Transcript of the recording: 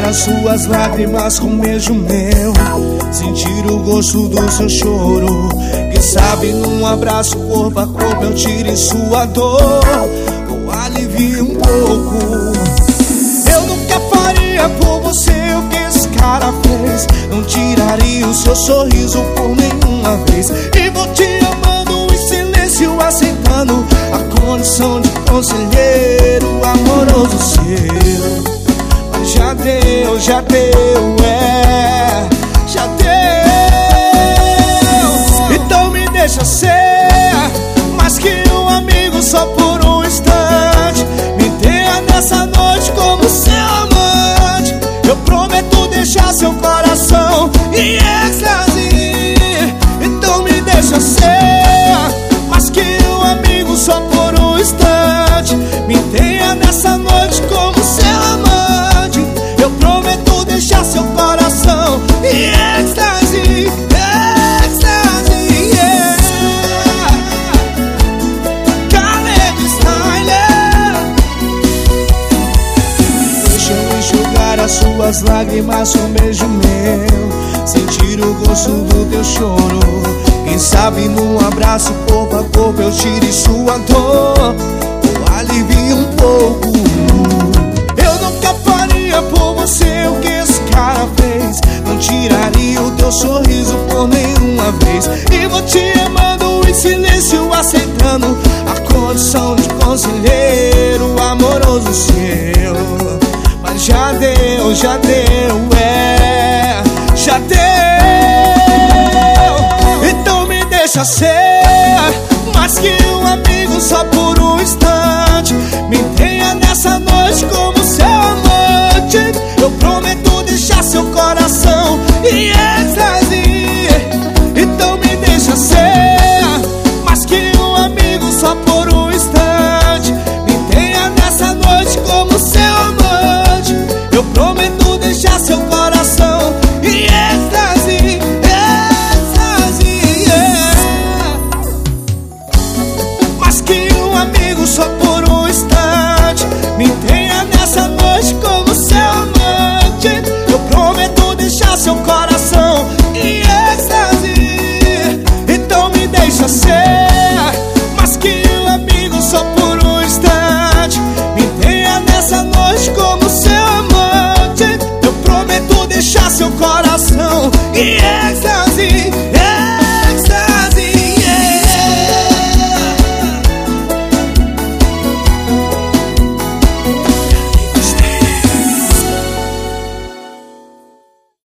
as suas lágrimas com beijo meu. Sentir o gosto do seu choro Quem sabe num abraço corpo a corpo eu tire sua dor. Ou alivie um pouco. Eu nunca faria por você o que esse cara fez. Não tiraria o seu sorriso por nenhuma vez. E vou te amando em silêncio aceitando A condição de conselheiro amoroso seu já deu, já deu, é, já deu. Então me deixa ser mais que um amigo só por um instante. Me tenha nessa noite como seu amante. Eu prometo deixar seu coração em êxtase. Então me deixa ser as suas lágrimas com um beijo meu. Sentir o gosto do teu choro. Quem sabe num abraço corpo a corpo eu tire sua dor. Ou alivie já deu, já deu, é. Já deu. Então me deixa ser Mais que um amigo só por um instante só por um instante. Me tenha nessa noite como seu amante. Eu prometo deixar seu coração